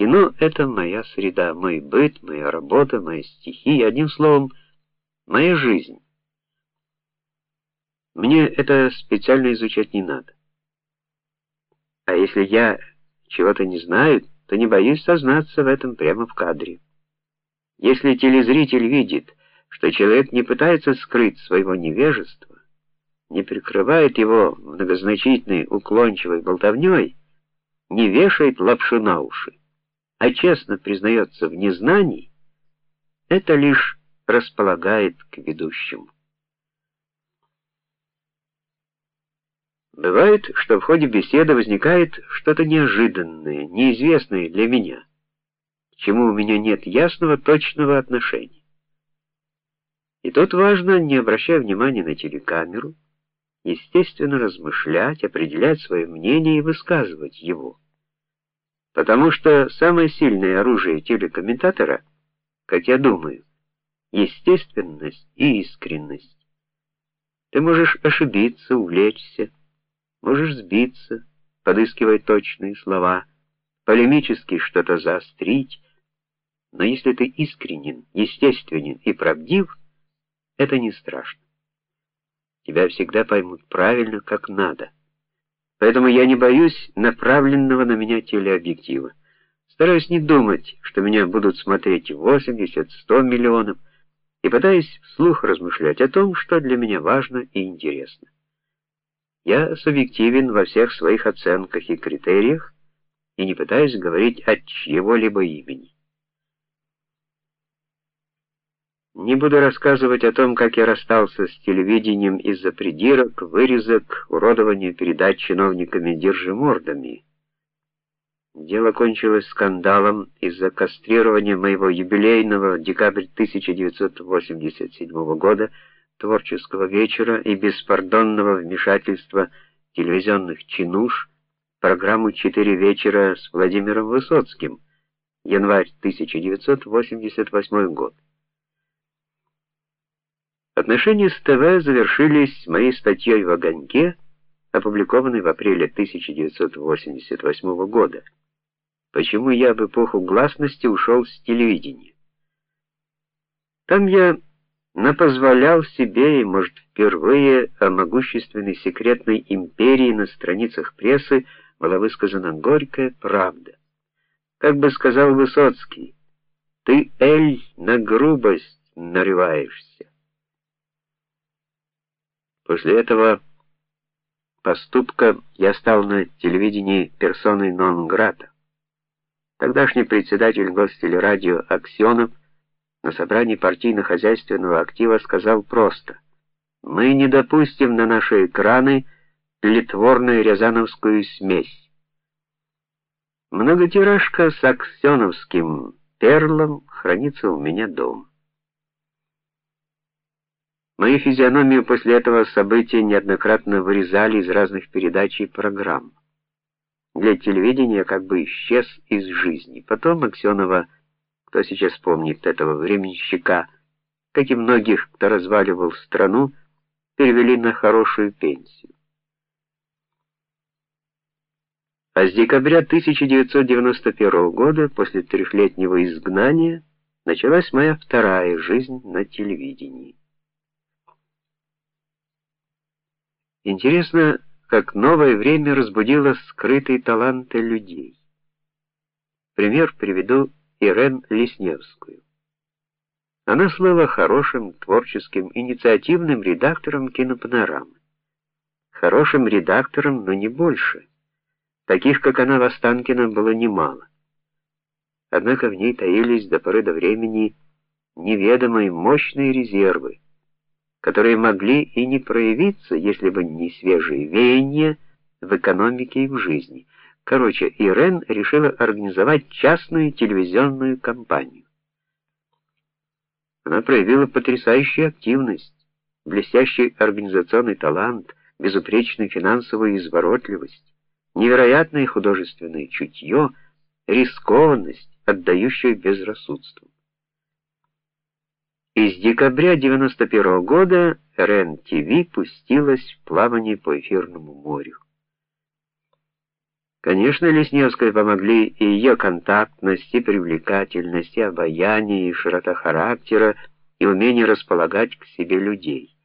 Кино это моя среда, мой быт, моя работа, мои стихи, одним словом, моя жизнь. Мне это специально изучать не надо. А если я чего-то не знаю, то не боюсь сознаться в этом прямо в кадре. Если телезритель видит, что человек не пытается скрыть своего невежества, не прикрывает его многозначительной уклончивой болтовней, не вешает лапшу на уши, а честно признается в незнании, это лишь располагает к ведущему. Бывает, что в ходе беседы возникает что-то неожиданное, неизвестное для меня, к чему у меня нет ясного, точного отношения. И тут важно, не обращая внимания на телекамеру, естественно размышлять, определять свое мнение и высказывать его. Потому что самое сильное оружие телекомментатора, как я думаю, естественность и искренность. Ты можешь ошибиться, увлечься, можешь сбиться, подыскивая точные слова, полемически что-то заострить, но если ты искренен, естественен и правдив, это не страшно. Тебя всегда поймут правильно, как надо. Поэтому я не боюсь направленного на меня телеобъектива. Стараюсь не думать, что меня будут смотреть 80-100 миллионов, и пытаюсь вслух размышлять о том, что для меня важно и интересно. Я субъективен во всех своих оценках и критериях и не пытаюсь говорить от чьего-либо имени. Не буду рассказывать о том, как я расстался с телевидением из-за придирок, вырезок, уродования передач чиновниками держимордами. Дело кончилось скандалом из-за кастрирования моего юбилейного декабрь 1987 года творческого вечера и беспардонного вмешательства телевизионных чинуш в программу «Четыре вечера» с Владимиром Высоцким, январь 1988 год. Отношения с ТВ завершились моей статьей в Огоньке, опубликованной в апреле 1988 года. Почему я в эпоху гласности ушел с телевидения? Там я напозволял себе и, может, впервые о могущественной секретной империи на страницах прессы была высказана горькая правда. Как бы сказал Высоцкий: "Ты эль на грубость нарываешься". После этого поступка я стал на телевидении персоной нон-грата. Тогдашний председатель Гостелерадио Аксенов на собрании партийно-хозяйственного актива сказал просто: "Мы не допустим на наши экраны тлетворную рязановскую смесь". Многотиражка с аксеновским перлом хранится у меня дома. Мою физиономию после этого события неоднократно вырезали из разных передач и программ. Для телевидения как бы исчез из жизни. Потом Аксенова кто сейчас помнит этого временщика, как и многих, кто разваливал страну, перевели на хорошую пенсию. А с декабря 1991 года, после трехлетнего изгнания, началась моя вторая жизнь на телевидении. Интересно, как новое время разбудило скрытые таланты людей. Пример приведу Ирен Лесневскую. Она слыла хорошим, творческим, инициативным редактором кинопанорамы. Хорошим редактором, но не больше. Таких, как она, в Останкино было немало. Однако в ней таились до поры до времени неведомые мощные резервы, которые могли и не проявиться, если бы не свежие веяния в экономике и в жизни. Короче, Ирен решила организовать частную телевизионную кампанию. Она проявила потрясающую активность, блестящий организационный талант, безупречную финансовую изворотливость, невероятное художественное чутье, рискованность, отдающую безрассудству. Из декабря 91 -го года РЕН-ТВ пустилась в плавание по эфирному морю. Конечно, Лесневской помогли и ее контактность, и привлекательность, и обаяние, и широта характера, и умение располагать к себе людей.